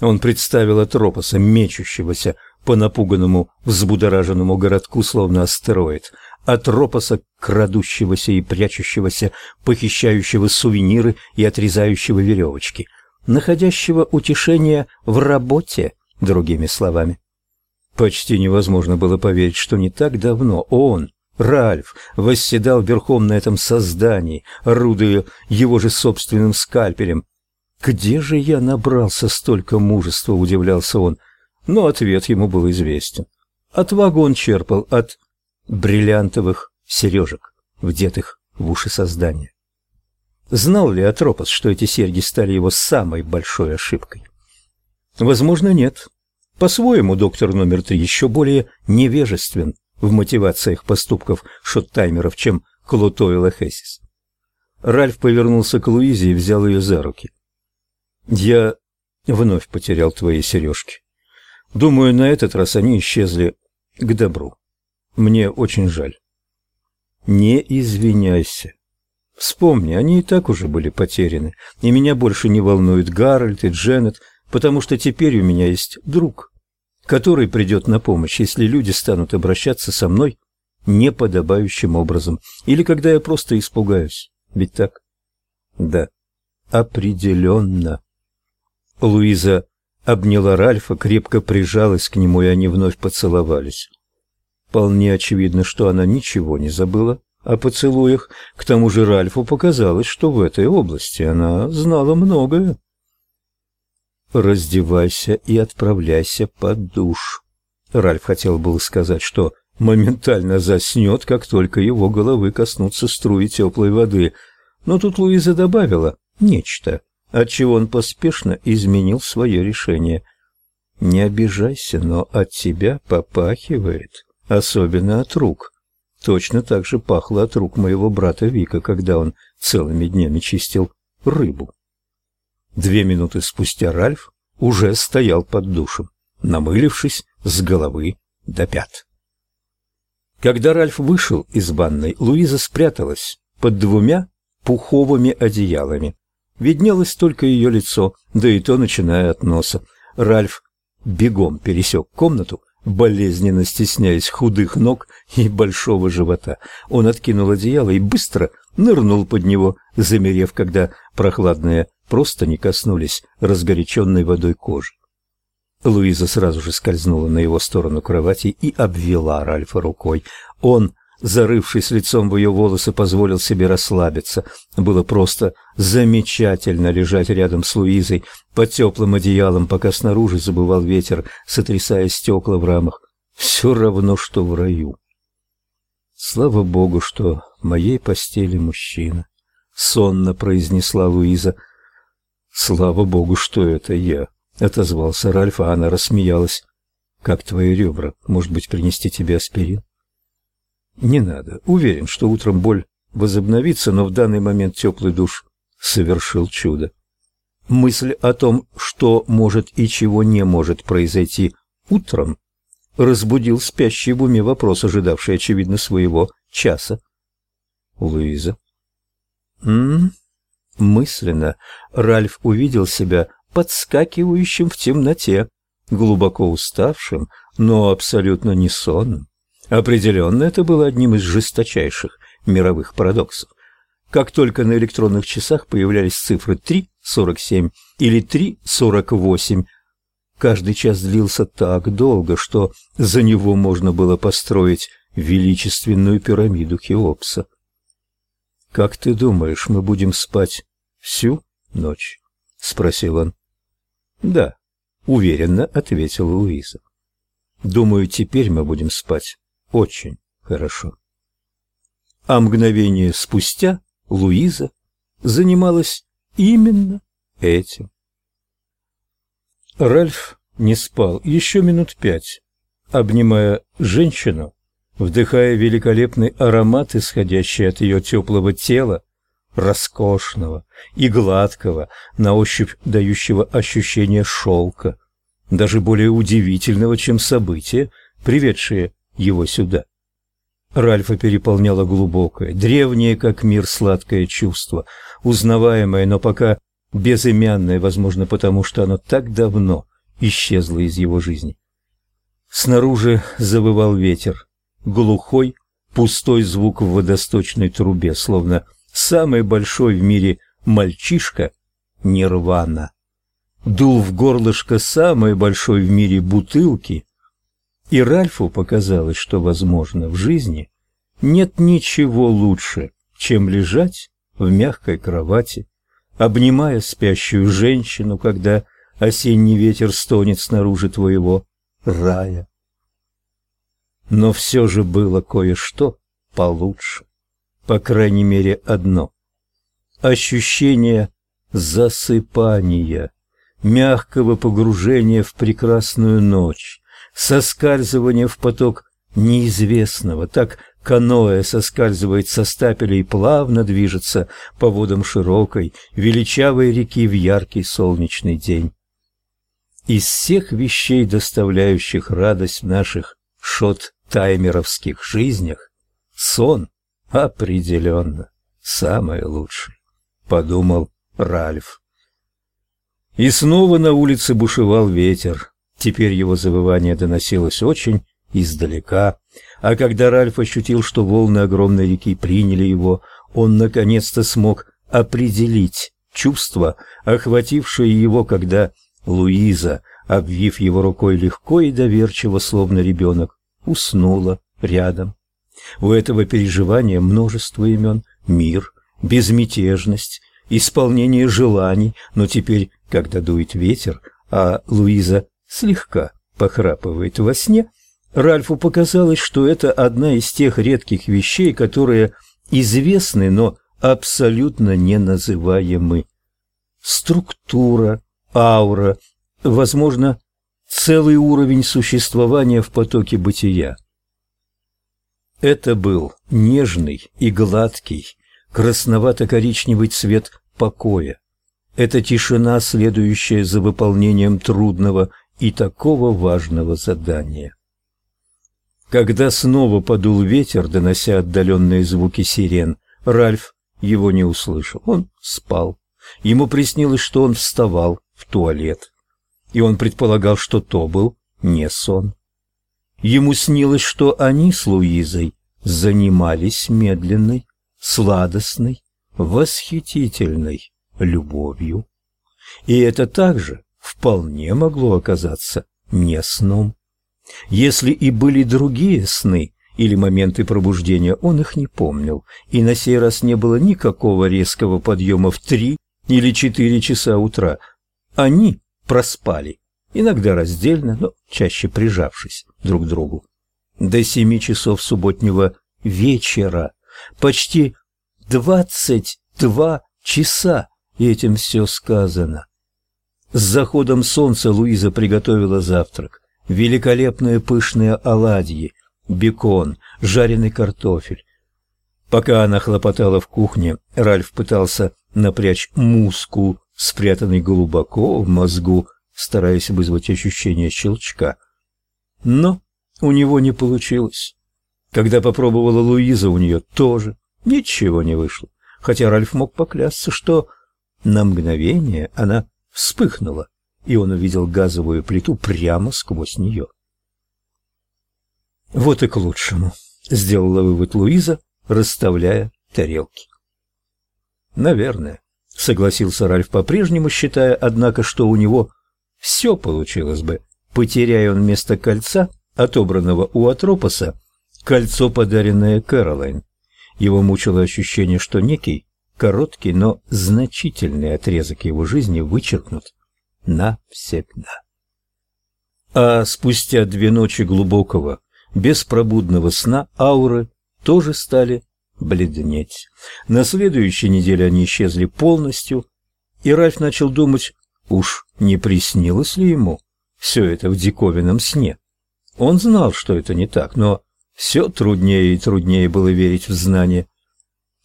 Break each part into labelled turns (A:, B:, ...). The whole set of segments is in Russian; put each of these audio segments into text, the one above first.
A: Он представил Атропоса, мечущегося по напуганному, взбудораженному городку, словно астероид, Атропоса, крадущегося и прячущегося, похищающего сувениры и отрезающего веревочки, находящего утешение в работе, другими словами. Почти невозможно было поверить, что не так давно он, Ральф, восседал верхом на этом создании, орудуя его же собственным скальпелем. «Где же я набрался столько мужества?» — удивлялся он. Но ответ ему был известен. Отвагу он черпал от бриллиантовых сережек, вдетых в уши создания. Знал ли Атропос, что эти серьги стали его самой большой ошибкой? Возможно, нет. По-своему доктор номер три еще более невежествен в мотивациях поступков шоттаймеров, чем Клотойл Эхесис. Ральф повернулся к Луизе и взял ее за руки. «Я вновь потерял твои сережки. Думаю, на этот раз они исчезли к добру. Мне очень жаль». «Не извиняйся. Вспомни, они и так уже были потеряны, и меня больше не волнуют Гарольд и Дженнет, потому что теперь у меня есть друг, который придет на помощь, если люди станут обращаться со мной неподобающим образом, или когда я просто испугаюсь. Ведь так? Да, определенно. Луиза обняла Ральфа, крепко прижалась к нему, и они вновь поцеловались. Вполне очевидно, что она ничего не забыла о поцелуях. К тому же Ральфу показалось, что в этой области она знала многое. «Раздевайся и отправляйся под душ». Ральф хотел было сказать, что моментально заснет, как только его головы коснутся струи теплой воды, но тут Луиза добавила нечто, отчего он поспешно изменил свое решение. «Не обижайся, но от тебя попахивает, особенно от рук». Точно так же пахло от рук моего брата Вика, когда он целыми днями чистил рыбу. Две минуты спустя Ральф уже стоял под душем, намылившись с головы до пят. Когда Ральф вышел из ванной, Луиза спряталась под двумя пуховыми одеялами. Виднелось только ее лицо, да и то начиная от носа. Ральф бегом пересек комнату, болезненно стесняясь худых ног и большого живота. Он откинул одеяло и быстро нырнул под него, замерев, когда прохладные просто не коснулись разгоряченной водой кожи. Луиза сразу же скользнула на его сторону кровати и обвела Ральфа рукой. Он, зарывшись лицом в ее волосы, позволил себе расслабиться. Было просто замечательно лежать рядом с Луизой под теплым одеялом, пока снаружи забывал ветер, сотрясая стекла в рамах. Все равно, что в раю. Слава богу, что в моей постели мужчина, сонно произнесла Луиза. Слава богу, что это я, отозвался Ральф, а она рассмеялась. Как твои ребра? Может быть, принести тебе аспирин? Не надо. Уверен, что утром боль возобновится, но в данный момент теплый душ совершил чудо. Мысль о том, что может и чего не может произойти утром, разбудил спящий в уме вопрос, ожидавший, очевидно, своего часа. Луиза. М, Мысленно Ральф увидел себя подскакивающим в темноте, глубоко уставшим, но абсолютно не сонным. Определенно, это было одним из жесточайших мировых парадоксов. Как только на электронных часах появлялись цифры 3.47 или 3.48, каждый час длился так долго, что за него можно было построить величественную пирамиду Хеопса. «Как ты думаешь, мы будем спать всю ночь?» — спросил он. «Да», — уверенно ответила Луиза. «Думаю, теперь мы будем спать очень хорошо». А мгновение спустя Луиза занималась именно этим. Ральф не спал еще минут пять, обнимая женщину, вдыхая великолепный аромат, исходящий от ее теплого тела, роскошного и гладкого, на ощупь дающего ощущение шелка, даже более удивительного, чем событие, приведшее его сюда. Ральфа переполняло глубокое, древнее, как мир, сладкое чувство, узнаваемое, но пока безымянное, возможно, потому что оно так давно исчезло из его жизни. Снаружи завывал ветер, глухой, пустой звук в водосточной трубе, словно самый большой в мире мальчишка Нирвана. Дул в горлышко самой большой в мире бутылки, и Ральфу показалось, что, возможно, в жизни нет ничего лучше, чем лежать в мягкой кровати, обнимая спящую женщину, когда осенний ветер стонет снаружи твоего рая. Но все же было кое-что получше, по крайней мере одно. Ощущение засыпания, мягкого погружения в прекрасную ночь, соскальзывания в поток неизвестного, так каноэ соскальзывает со стапеля и плавно движется по водам широкой, величавой реки в яркий солнечный день. Из всех вещей, доставляющих радость в наших шот-таймеровских жизнях, сон определенно самое лучшее, подумал Ральф. И снова на улице бушевал ветер. Теперь его завывание доносилось очень издалека, а когда Ральф ощутил, что волны огромной реки приняли его, он наконец-то смог определить чувство, охватившее его, когда Луиза, обвив его рукой легко и доверчиво, словно ребенок, уснула рядом. У этого переживания множество имен: мир, безмятежность, исполнение желаний, но теперь, когда дует ветер, а Луиза слегка похрапывает во сне, Ральфу показалось, что это одна из тех редких вещей, которые известны, но абсолютно не называемы. Структура, аура, возможно, целый уровень существования в потоке бытия. Это был нежный и гладкий, красновато-коричневый цвет покоя. Это тишина, следующая за выполнением трудного и такого важного задания. Когда снова подул ветер, донося отдаленные звуки сирен, Ральф его не услышал. Он спал. Ему приснилось, что он вставал в туалет, и он предполагал, что то был не сон. Ему снилось, что они с Луизой занимались медленной, сладостной, восхитительной любовью. И это также вполне могло оказаться не сном. Если и были другие сны или моменты пробуждения, он их не помнил, и на сей раз не было никакого резкого подъема в три или четыре часа утра. Они проспали, иногда раздельно, но чаще прижавшись друг к другу. До семи часов субботнего вечера, почти двадцать два часа, и этим все сказано. С заходом солнца Луиза приготовила завтрак великолепные пышные оладьи, бекон, жареный картофель. Пока она хлопотала в кухне, Ральф пытался напрячь мускул, спрятанный глубоко в мозгу, стараясь вызвать ощущение щелчка. Но у него не получилось. Когда попробовала Луиза, у нее тоже ничего не вышло, хотя Ральф мог поклясться, что на мгновение она вспыхнула и он увидел газовую плиту прямо сквозь нее. Вот и к лучшему, сделала вывод Луиза, расставляя тарелки. Наверное, согласился Ральф по-прежнему, считая, однако, что у него все получилось бы, потеряя он вместо кольца, отобранного у Атропоса, кольцо, подаренное Кэролайн. Его мучило ощущение, что некий короткий, но значительный отрезок его жизни вычеркнут навсегда. А спустя две ночи глубокого, беспробудного сна ауры тоже стали бледнеть. На следующей неделе они исчезли полностью, и Ральф начал думать, уж не приснилось ли ему все это в диковинном сне. Он знал, что это не так, но все труднее и труднее было верить в знание.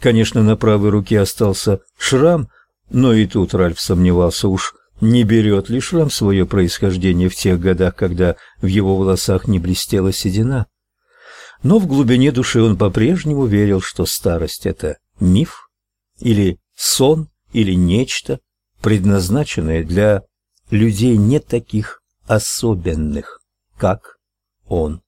A: Конечно, на правой руке остался шрам, но и тут Ральф сомневался уж, не берет ли шрам свое происхождение в тех годах, когда в его волосах не блестела седина? Но в глубине души он по-прежнему верил, что старость — это миф, или сон, или нечто предназначенные для людей не таких особенных, как он.